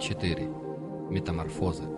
Глава 4. Метаморфоза.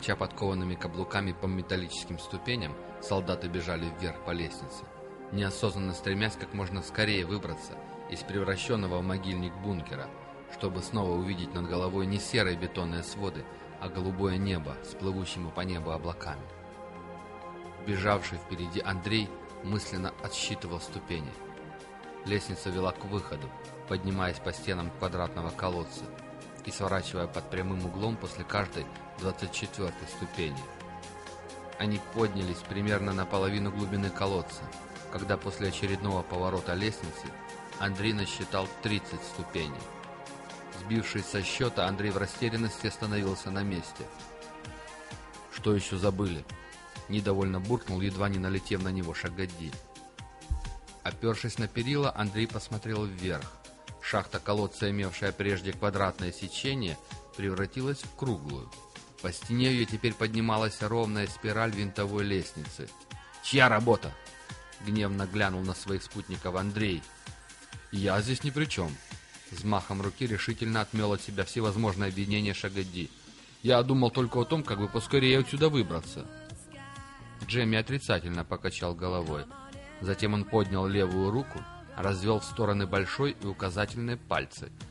Грохоча подкованными каблуками по металлическим ступеням, солдаты бежали вверх по лестнице, неосознанно стремясь как можно скорее выбраться из превращенного в могильник бункера, чтобы снова увидеть над головой не серые бетонные своды, а голубое небо с плывущими по небу облаками. Бежавший впереди Андрей мысленно отсчитывал ступени. Лестница вела к выходу, поднимаясь по стенам квадратного колодца, и сворачивая под прямым углом после каждой 24 ступени. Они поднялись примерно на половину глубины колодца, когда после очередного поворота лестницы Андрей насчитал 30 ступеней. Сбившись со счета, Андрей в растерянности остановился на месте. «Что еще забыли?» Недовольно буркнул, едва не налетев на него Шагадди. Опершись на перила, Андрей посмотрел вверх. Шахта колодца, имевшая прежде квадратное сечение, превратилась в круглую. По стене ее теперь поднималась ровная спираль винтовой лестницы. «Чья работа?» — гневно глянул на своих спутников Андрей. «Я здесь ни при чем». Взмахом руки решительно отмел от себя всевозможные обвинения Шагадди. «Я думал только о том, как бы поскорее отсюда выбраться». Джемми отрицательно покачал головой. Затем он поднял левую руку, развел в стороны большой и указательные пальцы —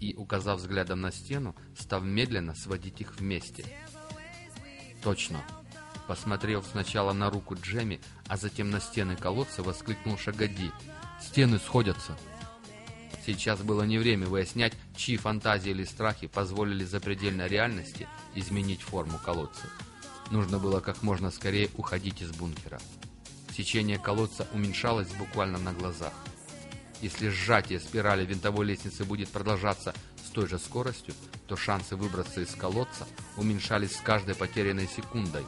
и, указав взглядом на стену, став медленно сводить их вместе. «Точно!» Посмотрев сначала на руку Джемми, а затем на стены колодца, воскликнул Шагади. «Стены сходятся!» Сейчас было не время выяснять, чьи фантазии или страхи позволили запредельной реальности изменить форму колодца. Нужно было как можно скорее уходить из бункера. Течение колодца уменьшалось буквально на глазах. Если сжатие спирали винтовой лестницы будет продолжаться с той же скоростью, то шансы выбраться из колодца уменьшались с каждой потерянной секундой.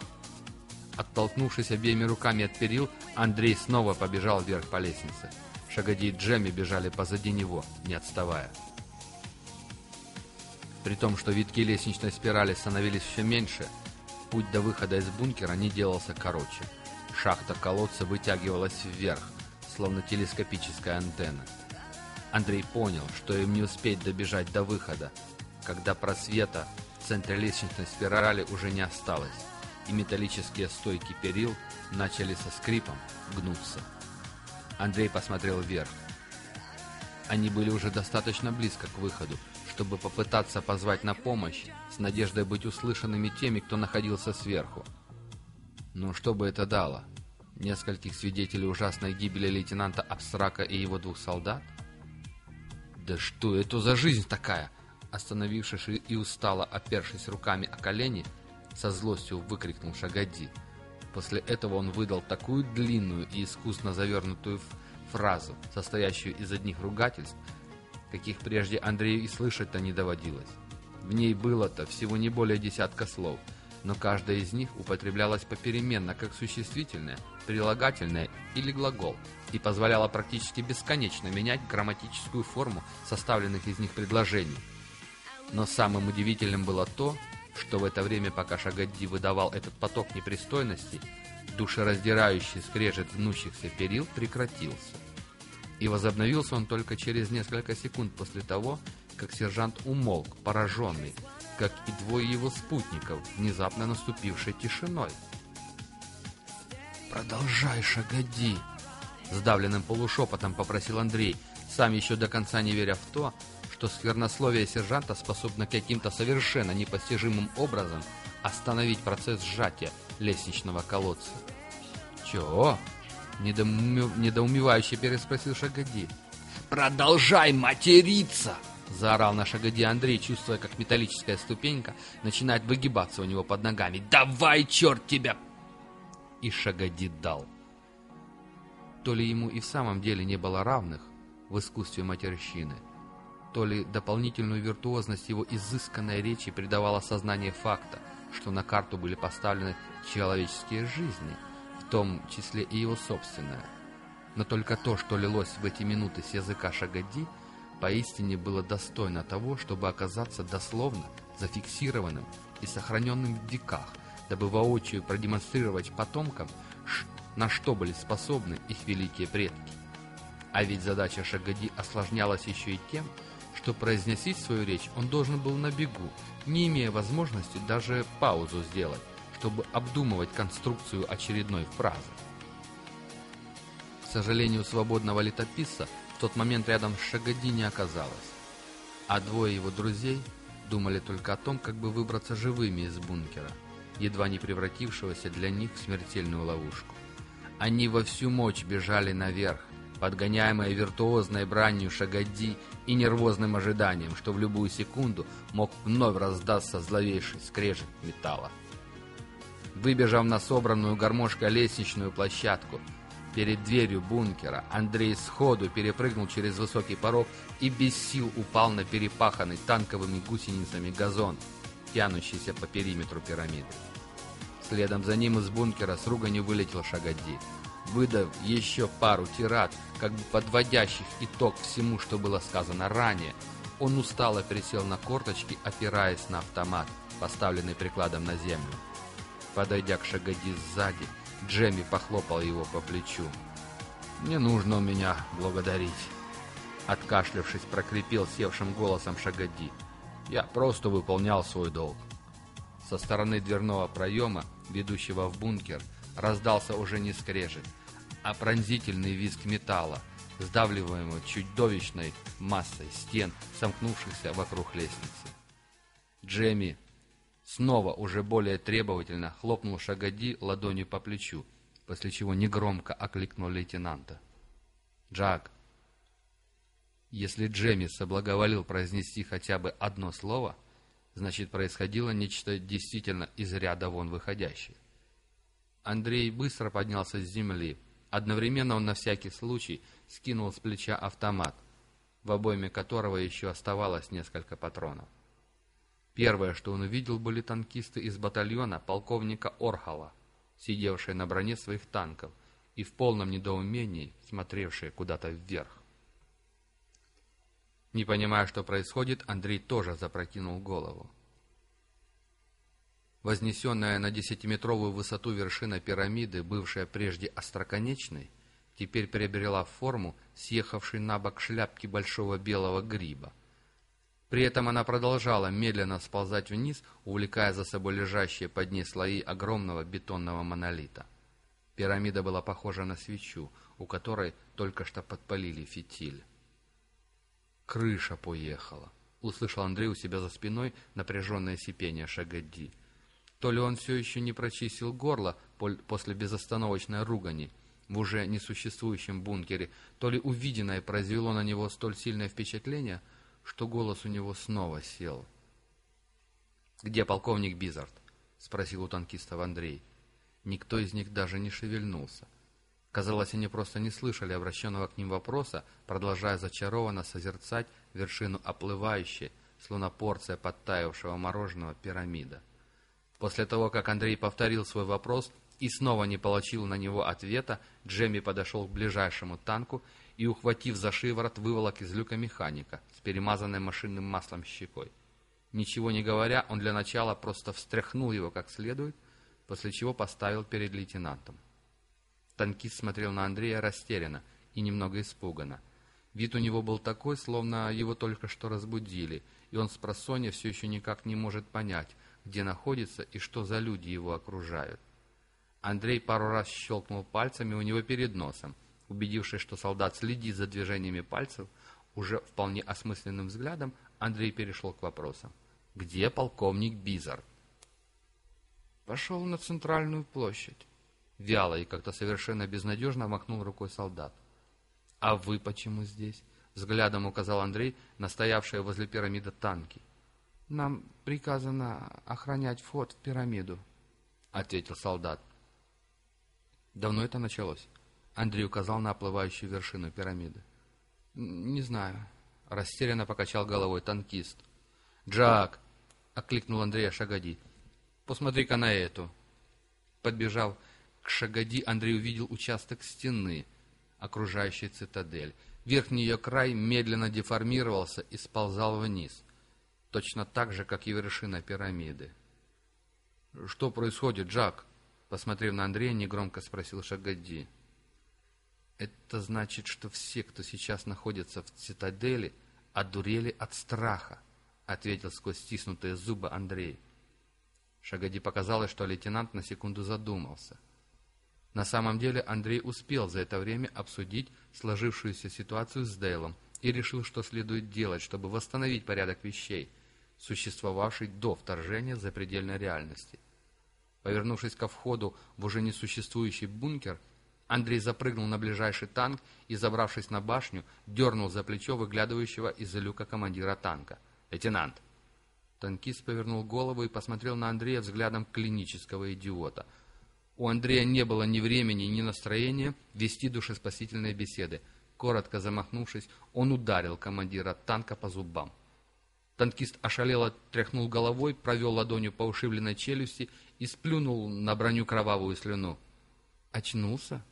Оттолкнувшись обеими руками от перил, Андрей снова побежал вверх по лестнице. Шагоди и Джемми бежали позади него, не отставая. При том, что витки лестничной спирали становились все меньше, путь до выхода из бункера не делался короче. Шахта колодца вытягивалась вверх, словно телескопическая антенна. Андрей понял, что им не успеть добежать до выхода, когда просвета в центре лестничной спирали уже не осталось, и металлические стойки перил начали со скрипом гнуться. Андрей посмотрел вверх. Они были уже достаточно близко к выходу, чтобы попытаться позвать на помощь, с надеждой быть услышанными теми, кто находился сверху. Но что бы это дало? Нескольких свидетелей ужасной гибели лейтенанта Абстрака и его двух солдат? «Да что это за жизнь такая?» Остановившись и устало опершись руками о колени, со злостью выкрикнул Шагади. После этого он выдал такую длинную и искусно завернутую фразу, состоящую из одних ругательств, каких прежде Андрею и слышать-то не доводилось. В ней было-то всего не более десятка слов — но каждая из них употреблялась попеременно как существительное, прилагательное или глагол и позволяла практически бесконечно менять грамматическую форму составленных из них предложений. Но самым удивительным было то, что в это время, пока Шагадди выдавал этот поток непристойностей, душераздирающий скрежет гнущихся перил прекратился. И возобновился он только через несколько секунд после того, как сержант умолк, пораженный, как и двое его спутников, внезапно наступившей тишиной. «Продолжай, шагоди!» Сдавленным полушепотом попросил Андрей, сам еще до конца не веря в то, что сквернословие сержанта способно каким-то совершенно непостижимым образом остановить процесс сжатия лестничного колодца. «Чего?» — недоумевающе переспросил Шагоди. «Продолжай материться!» Заорал на шагоде Андрей, чувствуя, как металлическая ступенька начинает выгибаться у него под ногами. «Давай, черт тебя!» И шагоди дал. То ли ему и в самом деле не было равных в искусстве матерщины, то ли дополнительную виртуозность его изысканной речи придавало сознание факта, что на карту были поставлены человеческие жизни, в том числе и его собственная. Но только то, что лилось в эти минуты с языка Шагади, поистине было достойно того, чтобы оказаться дословно зафиксированным и сохраненным в веках, дабы воочию продемонстрировать потомкам, на что были способны их великие предки. А ведь задача Шагади осложнялась еще и тем, что произносить свою речь он должен был на бегу, не имея возможности даже паузу сделать, чтобы обдумывать конструкцию очередной фразы. К сожалению, свободного летописца в тот момент рядом с Шагади не оказалось, а двое его друзей думали только о том, как бы выбраться живыми из бункера, едва не превратившегося для них в смертельную ловушку. Они во всю мощь бежали наверх, подгоняемые виртуозной бранью Шагади и нервозным ожиданием, что в любую секунду мог вновь раздаться зловейший скрежет металла. Выбежав на собранную гармошкой лестничную площадку, перед дверью бункера, Андрей сходу перепрыгнул через высокий порог и без сил упал на перепаханный танковыми гусеницами газон, тянущийся по периметру пирамиды. Следом за ним из бункера с руганью вылетел Шагади. Выдав еще пару тират, как бы подводящих итог всему, что было сказано ранее, он устало пересел на корточки, опираясь на автомат, поставленный прикладом на землю. Подойдя к Шагади сзади, Джемми похлопал его по плечу. «Не нужно у меня благодарить», — откашлявшись, прокрепел севшим голосом Шагади. «Я просто выполнял свой долг». Со стороны дверного проема, ведущего в бункер, раздался уже не скрежет, а пронзительный визг металла, сдавливаемого чудовищной массой стен, сомкнувшихся вокруг лестницы. Джемми снова уже более требовательно хлопнул Шагади ладонью по плечу, после чего негромко окликнул лейтенанта. «Джак!» Если Джемми соблаговолил произнести хотя бы одно слово — значит происходило нечто действительно из ряда вон выходящее. Андрей быстро поднялся с земли. Одновременно он на всякий случай скинул с плеча автомат, в обойме которого еще оставалось несколько патронов. Первое, что он увидел, были танкисты из батальона полковника Орхала, сидевшие на броне своих танков и в полном недоумении смотревшие куда-то вверх. Не понимая, что происходит, Андрей тоже запрокинул голову. Вознесенная на десятиметровую высоту вершина пирамиды, бывшая прежде остроконечной, теперь приобрела форму съехавшей на бок шляпки большого белого гриба. При этом она продолжала медленно сползать вниз, увлекая за собой лежащие под ней слои огромного бетонного монолита. Пирамида была похожа на свечу, у которой только что подпалили фитиль крыша поехала!» — услышал Андрей у себя за спиной напряженное сипение Шагади. То ли он все еще не прочистил горло после безостановочной ругани в уже несуществующем бункере, то ли увиденное произвело на него столь сильное впечатление, что голос у него снова сел. «Где полковник Бизард?» — спросил у танкистов Андрей. Никто из них даже не шевельнулся. Казалось, они просто не слышали обращенного к ним вопроса, продолжая зачарованно созерцать вершину оплывающей, словно порция подтаявшего мороженого пирамида. После того, как Андрей повторил свой вопрос и снова не получил на него ответа, Джемми подошел к ближайшему танку и, ухватив за шиворот, выволок из люка механика с перемазанной машинным маслом щекой. Ничего не говоря, он для начала просто встряхнул его как следует, после чего поставил перед лейтенантом. Танкист смотрел на Андрея растерянно и немного испуганно. Вид у него был такой, словно его только что разбудили, и он с просонья все еще никак не может понять, где находится и что за люди его окружают. Андрей пару раз щелкнул пальцами у него перед носом, убедившись, что солдат следит за движениями пальцев, уже вполне осмысленным взглядом Андрей перешел к вопросам. «Где полковник Бизард?» «Пошел на центральную площадь». Вяло и как-то совершенно безнадежно махнул рукой солдат. «А вы почему здесь?» — взглядом указал Андрей на стоявшие возле пирамиды танки. «Нам приказано охранять вход в пирамиду», — ответил солдат. «Давно это началось?» Андрей указал на оплывающую вершину пирамиды. «Не знаю», — растерянно покачал головой танкист. «Джак!» — окликнул Андрея Шагади. «Посмотри-ка на эту!» Подбежав к Шагади, Андрей увидел участок стены, окружающей цитадель. Верхний ее край медленно деформировался и сползал вниз, точно так же, как и вершина пирамиды. «Что происходит, Джак?» Посмотрев на Андрея, негромко спросил Шагади. «Это значит, что все, кто сейчас находится в цитадели, одурели от страха», ответил сквозь стиснутые зубы Андрей. Шагади показалось, что лейтенант на секунду задумался. На самом деле Андрей успел за это время обсудить сложившуюся ситуацию с Дейлом и решил, что следует делать, чтобы восстановить порядок вещей, существовавший до вторжения запредельной реальности. Повернувшись ко входу в уже несуществующий бункер, Андрей запрыгнул на ближайший танк и, забравшись на башню, дернул за плечо выглядывающего из-за люка командира танка. «Лейтенант!» Танкист повернул голову и посмотрел на Андрея взглядом клинического идиота. У Андрея не было ни времени, ни настроения вести душеспасительные беседы. Коротко замахнувшись, он ударил командира танка по зубам. Танкист ошалело тряхнул головой, провел ладонью по ушибленной челюсти и сплюнул на броню кровавую слюну. «Очнулся?» —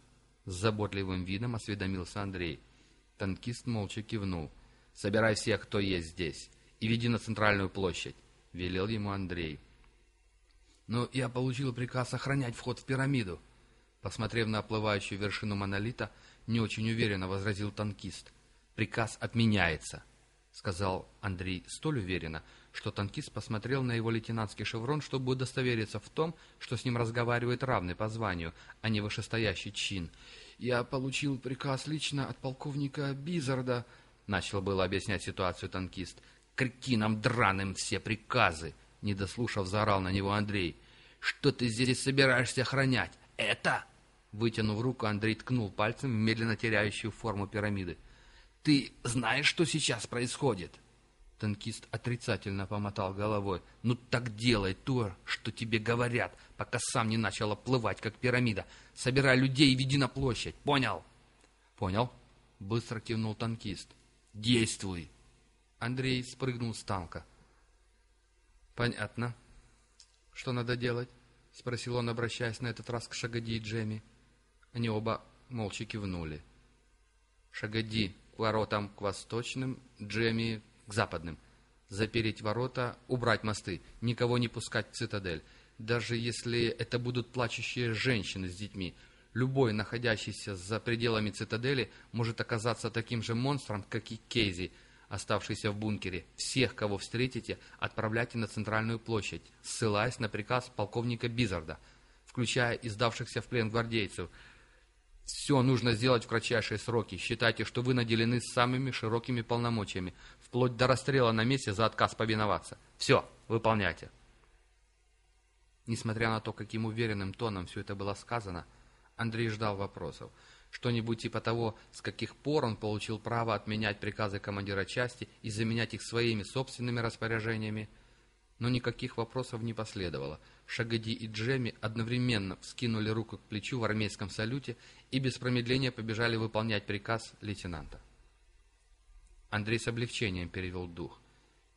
с заботливым видом осведомился Андрей. Танкист молча кивнул. «Собирай всех, кто есть здесь и веди на центральную площадь», — велел ему Андрей. «Но я получил приказ охранять вход в пирамиду», — посмотрев на оплывающую вершину монолита, не очень уверенно возразил танкист. «Приказ отменяется», — сказал Андрей столь уверенно, что танкист посмотрел на его лейтенантский шеврон, чтобы удостовериться в том, что с ним разговаривает равный по званию, а не вышестоящий чин. «Я получил приказ лично от полковника Бизарда», — начал было объяснять ситуацию танкист кретинам драным все приказы!» Не дослушав, заорал на него Андрей. «Что ты здесь собираешься охранять? Это?» Вытянув руку, Андрей ткнул пальцем в медленно теряющую форму пирамиды. «Ты знаешь, что сейчас происходит?» Танкист отрицательно помотал головой. «Ну так делай то, что тебе говорят, пока сам не начал оплывать, как пирамида. Собирай людей и веди на площадь. Понял?» «Понял», — быстро кивнул танкист. «Действуй!» Андрей спрыгнул с танка. «Понятно. Что надо делать?» — спросил он, обращаясь на этот раз к Шагади и Джемми. Они оба молча кивнули. Шагади к воротам к восточным, Джемми к западным. Запереть ворота, убрать мосты, никого не пускать в цитадель. Даже если это будут плачущие женщины с детьми, любой, находящийся за пределами цитадели, может оказаться таким же монстром, как и Кейзи — оставшиеся в бункере. Всех, кого встретите, отправляйте на центральную площадь, ссылаясь на приказ полковника Бизарда, включая издавшихся в плен гвардейцев. Все нужно сделать в кратчайшие сроки. Считайте, что вы наделены самыми широкими полномочиями, вплоть до расстрела на месте за отказ повиноваться. Все, выполняйте. Несмотря на то, каким уверенным тоном все это было сказано, Андрей ждал вопросов. Что-нибудь типа того, с каких пор он получил право отменять приказы командира части и заменять их своими собственными распоряжениями. Но никаких вопросов не последовало. Шагади и Джемми одновременно вскинули руку к плечу в армейском салюте и без промедления побежали выполнять приказ лейтенанта. Андрей с облегчением перевел дух.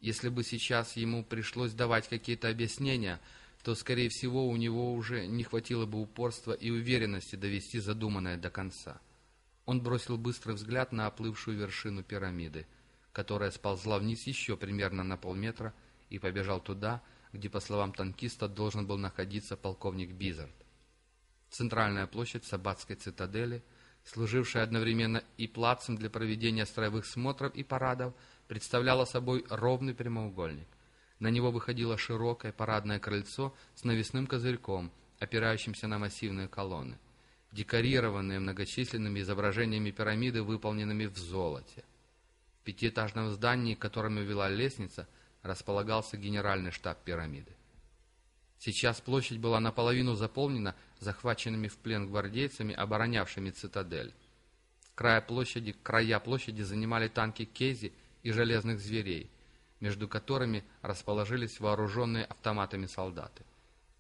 Если бы сейчас ему пришлось давать какие-то объяснения, то, скорее всего, у него уже не хватило бы упорства и уверенности довести задуманное до конца. Он бросил быстрый взгляд на оплывшую вершину пирамиды, которая сползла вниз еще примерно на полметра, и побежал туда, где, по словам танкиста, должен был находиться полковник Бизард. Центральная площадь Сабатской цитадели, служившая одновременно и плацем для проведения строевых смотров и парадов, представляла собой ровный прямоугольник. На него выходило широкое парадное крыльцо с навесным козырьком, опирающимся на массивные колонны, декорированные многочисленными изображениями пирамиды, выполненными в золоте. В пятиэтажном здании, к которому вела лестница, располагался генеральный штаб пирамиды. Сейчас площадь была наполовину заполнена захваченными в плен гвардейцами, оборонявшими цитадель. Края площади, края площади занимали танки Кейзи и железных зверей – между которыми расположились вооруженные автоматами солдаты.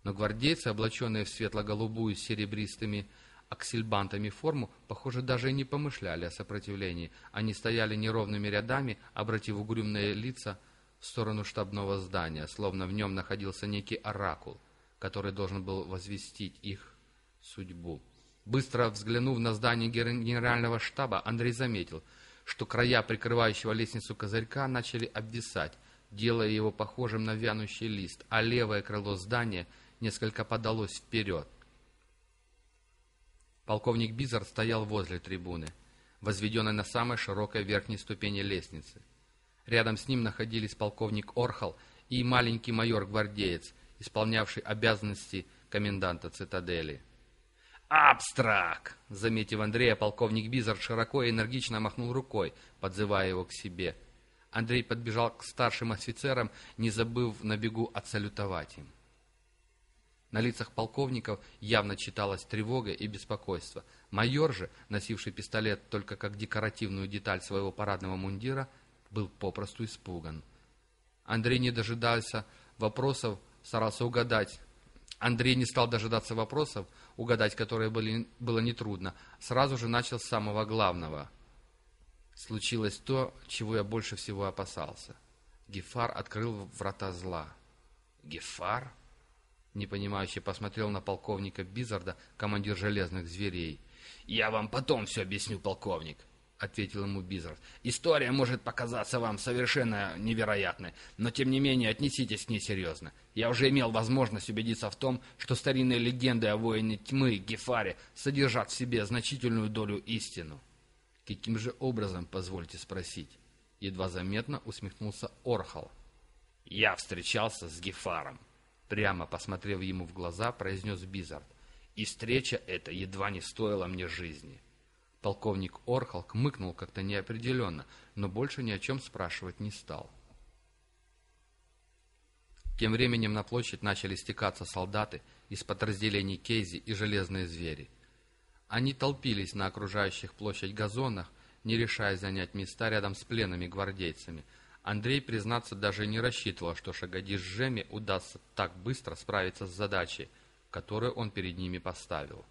Но гвардейцы, облаченные в светло-голубую с серебристыми аксельбантами форму, похоже, даже и не помышляли о сопротивлении. Они стояли неровными рядами, обратив угрюмные лица в сторону штабного здания, словно в нем находился некий оракул, который должен был возвестить их судьбу. Быстро взглянув на здание генерального штаба, Андрей заметил, что края прикрывающего лестницу козырька начали обвисать, делая его похожим на вянущий лист, а левое крыло здания несколько подалось вперед. Полковник Бизар стоял возле трибуны, возведенной на самой широкой верхней ступени лестницы. Рядом с ним находились полковник Орхал и маленький майор-гвардеец, исполнявший обязанности коменданта цитадели. «Абстрак!» Заметив Андрея, полковник Бизар широко и энергично махнул рукой, подзывая его к себе. Андрей подбежал к старшим офицерам, не забыв на бегу отсалютовать им. На лицах полковников явно читалась тревога и беспокойство. Майор же, носивший пистолет только как декоративную деталь своего парадного мундира, был попросту испуган. Андрей не дожидался вопросов, старался угадать. Андрей не стал дожидаться вопросов, угадать которые были, было нетрудно. Сразу же начал с самого главного. Случилось то, чего я больше всего опасался. Гефар открыл врата зла. Гефар? Непонимающе посмотрел на полковника Бизарда, командир железных зверей. «Я вам потом все объясню, полковник», — ответил ему Бизард. «История может показаться вам совершенно невероятной, но тем не менее отнеситесь к ней серьезно. Я уже имел возможность убедиться в том, что старинные легенды о воине тьмы Гефаре содержат в себе значительную долю истину». «Каким же образом, позвольте спросить?» Едва заметно усмехнулся Орхал. «Я встречался с Гефаром», Прямо посмотрев ему в глаза, произнес Бизард. «И встреча эта едва не стоила мне жизни». Полковник Орхал кмыкнул как-то неопределенно, но больше ни о чем спрашивать не стал. Тем временем на площадь начали стекаться солдаты из подразделений Кейзи и Железные Звери. Они толпились на окружающих площадь газонах, не решая занять места рядом с пленными гвардейцами – Андрей, признаться, даже не рассчитывал, что Шагоди с Жеми удастся так быстро справиться с задачей, которую он перед ними поставил.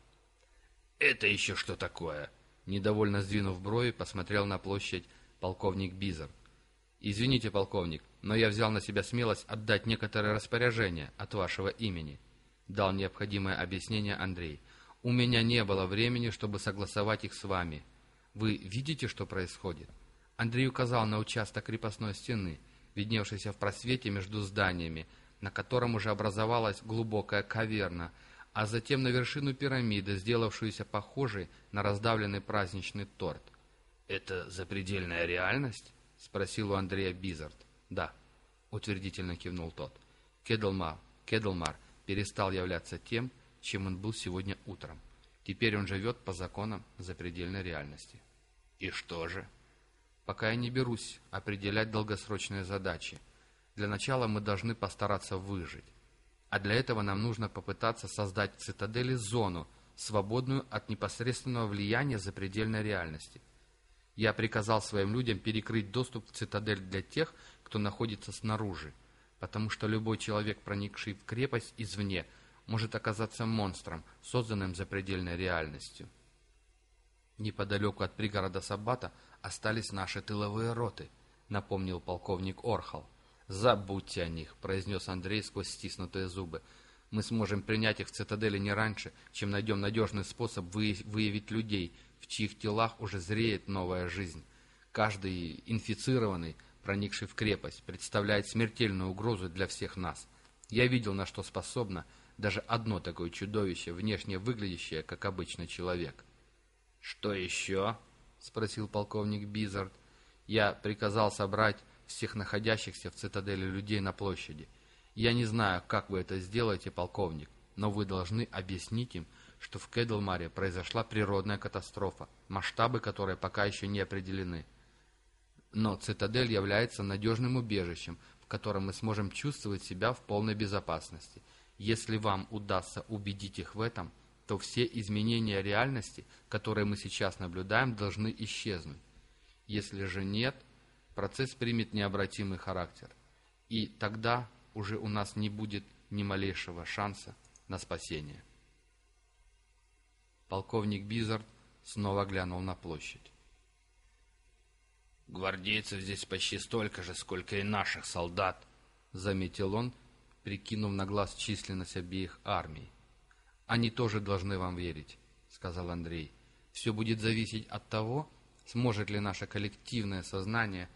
«Это еще что такое?» Недовольно сдвинув брови, посмотрел на площадь полковник Бизер. «Извините, полковник, но я взял на себя смелость отдать некоторые распоряжения от вашего имени», дал необходимое объяснение Андрей. «У меня не было времени, чтобы согласовать их с вами. Вы видите, что происходит?» Андрей указал на участок крепостной стены, видневшийся в просвете между зданиями, на котором уже образовалась глубокая каверна, а затем на вершину пирамиды, сделавшуюся похожей на раздавленный праздничный торт. «Это запредельная реальность?» — спросил у Андрея Бизард. «Да», — утвердительно кивнул тот. Кедлмар, Кедлмар перестал являться тем, чем он был сегодня утром. Теперь он живет по законам запредельной реальности. «И что же?» пока я не берусь определять долгосрочные задачи. Для начала мы должны постараться выжить. А для этого нам нужно попытаться создать в цитадели зону, свободную от непосредственного влияния запредельной реальности. Я приказал своим людям перекрыть доступ в цитадель для тех, кто находится снаружи, потому что любой человек, проникший в крепость извне, может оказаться монстром, созданным запредельной реальностью. Неподалеку от пригорода Сабата – остались наши тыловые роты», — напомнил полковник Орхал. «Забудьте о них», — произнес Андрей сквозь стиснутые зубы. «Мы сможем принять их в цитадели не раньше, чем найдем надежный способ выявить людей, в чьих телах уже зреет новая жизнь. Каждый инфицированный, проникший в крепость, представляет смертельную угрозу для всех нас. Я видел, на что способно даже одно такое чудовище, внешне выглядящее, как обычный человек». «Что еще?» — спросил полковник Бизард. «Я приказал собрать всех находящихся в цитадели людей на площади. Я не знаю, как вы это сделаете, полковник, но вы должны объяснить им, что в Кедлмаре произошла природная катастрофа, масштабы которой пока еще не определены. Но цитадель является надежным убежищем, в котором мы сможем чувствовать себя в полной безопасности. Если вам удастся убедить их в этом, то все изменения реальности, которые мы сейчас наблюдаем, должны исчезнуть. Если же нет, процесс примет необратимый характер. И тогда уже у нас не будет ни малейшего шанса на спасение. Полковник Бизард снова глянул на площадь. «Гвардейцев здесь почти столько же, сколько и наших солдат», — заметил он, прикинув на глаз численность обеих армий. «Они тоже должны вам верить», — сказал Андрей. «Все будет зависеть от того, сможет ли наше коллективное сознание,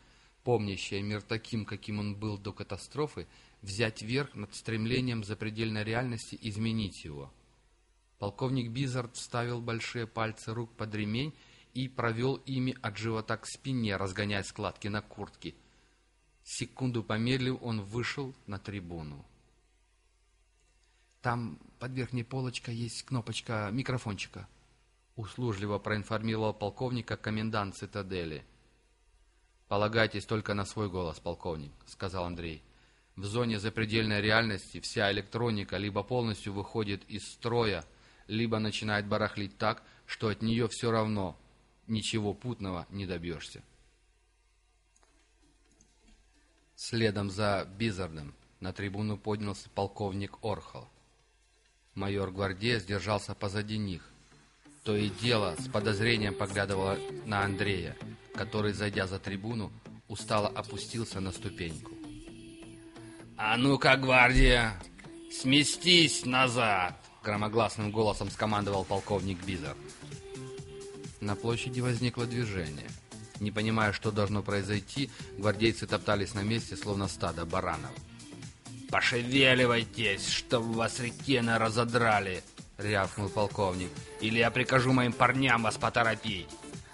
помнящее мир таким, каким он был до катастрофы, взять верх над стремлением запредельной реальности изменить его». Полковник Бизард вставил большие пальцы рук под ремень и провел ими от живота к спине, разгоняя складки на куртке. Секунду помедлив, он вышел на трибуну. «Там под верхней полочкой есть кнопочка микрофончика», — услужливо проинформировал полковника комендант цитадели. «Полагайтесь только на свой голос, полковник», — сказал Андрей. «В зоне запредельной реальности вся электроника либо полностью выходит из строя, либо начинает барахлить так, что от нее все равно ничего путного не добьешься. Следом за Бизардом на трибуну поднялся полковник Орхол. Майор Гвардея сдержался позади них. То и дело с подозрением поглядывало на Андрея, который, зайдя за трибуну, устало опустился на ступеньку. «А ну-ка, гвардия, сместись назад!» громогласным голосом скомандовал полковник Бизер. На площади возникло движение. Не понимая, что должно произойти, гвардейцы топтались на месте, словно стадо баранов. «Пошевеливайтесь, чтоб вас рекены разодрали!» — рявкнул полковник. «Или я прикажу моим парням вас поторопить!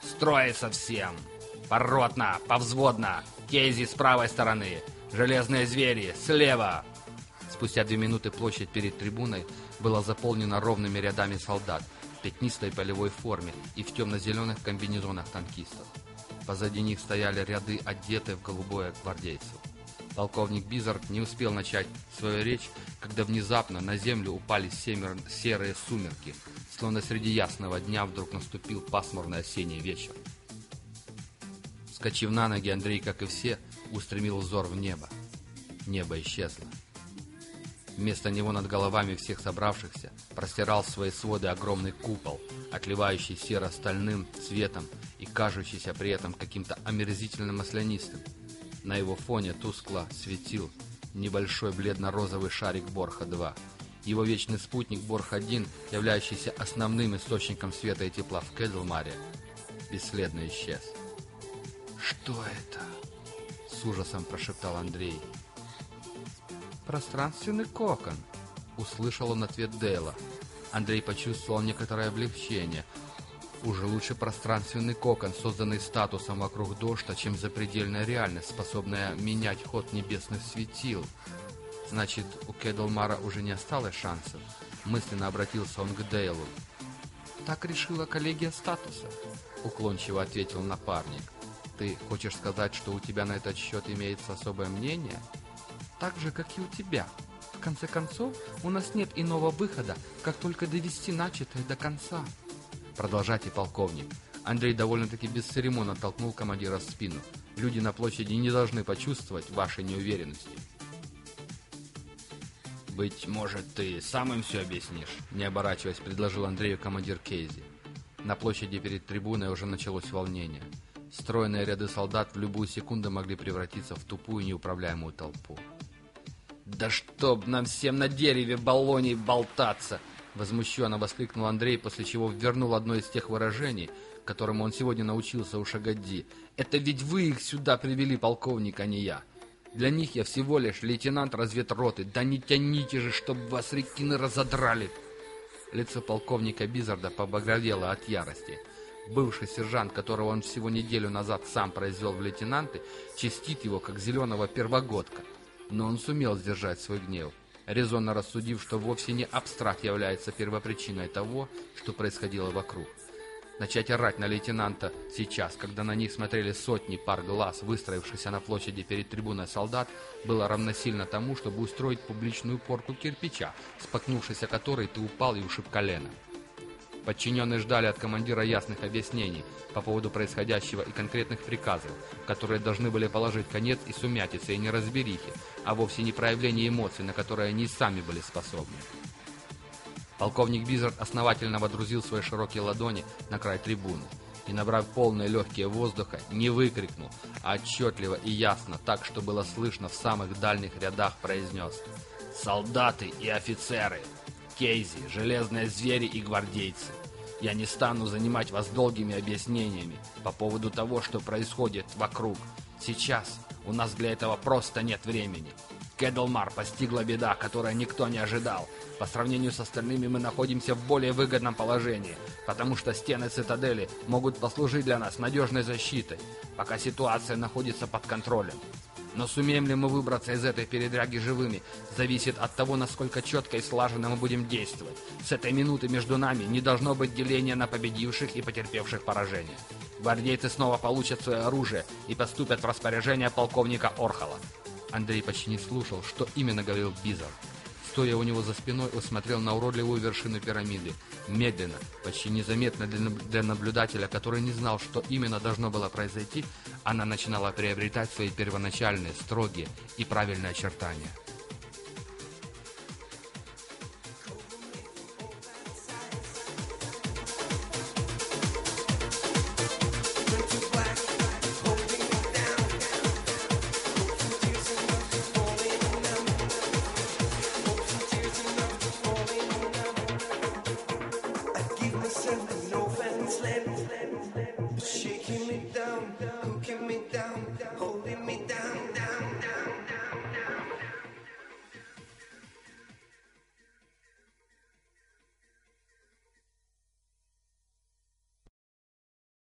Строиться всем! Поротно, повзводно! Кейзи с правой стороны! Железные звери слева!» Спустя две минуты площадь перед трибуной была заполнена ровными рядами солдат в пятнистой полевой форме и в темно-зеленых комбинезонах танкистов. Позади них стояли ряды одетых в голубое гвардейцев. Полковник Бизард не успел начать свою речь, когда внезапно на землю упали семер... серые сумерки, словно среди ясного дня вдруг наступил пасмурный осенний вечер. Скочив на ноги, Андрей, как и все, устремил взор в небо. Небо исчезло. Вместо него над головами всех собравшихся простирал свои своды огромный купол, отливающий серо-стальным цветом и кажущийся при этом каким-то омерзительно маслянистым. На его фоне тускло светил небольшой бледно-розовый шарик Борха-2. Его вечный спутник Борх-1, являющийся основным источником света и тепла в Кэдлмаре, бесследно исчез. «Что это?» — с ужасом прошептал Андрей пространственный кокон», — услышал он ответ Дейла. Андрей почувствовал некоторое облегчение. Уже лучше пространственный кокон, созданный статусом вокруг дождя, чем запредельная реальность, способная менять ход небесных светил. Значит, у Кедлмара уже не осталось шансов. Мысленно обратился он к Дейлу. «Так решила коллегия статуса», — уклончиво ответил напарник. «Ты хочешь сказать, что у тебя на этот счет имеется особое мнение?» так же, как и у тебя. В конце концов, у нас нет иного выхода, как только довести начатое до конца. Продолжайте, полковник. Андрей довольно-таки бесцеремонно толкнул командира в спину. Люди на площади не должны почувствовать вашей неуверенности. «Быть может, ты сам им все объяснишь?» Не оборачиваясь, предложил Андрею командир Кейзи. На площади перед трибуной уже началось волнение. Стройные ряды солдат в любую секунду могли превратиться в тупую неуправляемую толпу. «Да чтоб нам всем на дереве баллоне болтаться!» Возмущенно воскликнул Андрей, после чего вернул одно из тех выражений, которому он сегодня научился у Шагадди. «Это ведь вы их сюда привели, полковник, а не я. Для них я всего лишь лейтенант разведроты. Да не тяните же, чтобы вас рекины разодрали!» Лицо полковника Бизарда побагровело от ярости. Бывший сержант, которого он всего неделю назад сам произвел в лейтенанты, чистит его, как зеленого первогодка но он сумел сдержать свой гнев, резонно рассудив, что вовсе не абстракт является первопричиной того, что происходило вокруг. Начать орать на лейтенанта сейчас, когда на них смотрели сотни пар глаз, выстроившихся на площади перед трибуной солдат, было равносильно тому, чтобы устроить публичную порку кирпича, споткнувшись о которой ты упал и ушиб колено. Подчиненные ждали от командира ясных объяснений по поводу происходящего и конкретных приказов, которые должны были положить конец и сумятице, и неразберихе, а вовсе не проявление эмоций, на которые они сами были способны. Полковник Бизард основательно водрузил свои широкие ладони на край трибуны и, набрав полные легкие воздуха, не выкрикнул, а отчетливо и ясно, так, что было слышно в самых дальних рядах, произнес «Солдаты и офицеры! Кейзи, железные звери и гвардейцы! Я не стану занимать вас долгими объяснениями по поводу того, что происходит вокруг. Сейчас у нас для этого просто нет времени. Кэдлмар постигла беда, которая никто не ожидал. По сравнению с остальными мы находимся в более выгодном положении, потому что стены цитадели могут послужить для нас надежной защитой, пока ситуация находится под контролем. Но сумеем ли мы выбраться из этой передряги живыми, зависит от того, насколько четко и слаженно мы будем действовать. С этой минуты между нами не должно быть деления на победивших и потерпевших поражение. Гвардейцы снова получат свое оружие и поступят в распоряжение полковника Орхала. Андрей почти не слушал, что именно говорил Бизар. Стоя у него за спиной, он смотрел на уродливую вершину пирамиды. Медленно, почти незаметно для наблюдателя, который не знал, что именно должно было произойти, она начинала приобретать свои первоначальные, строгие и правильные очертания.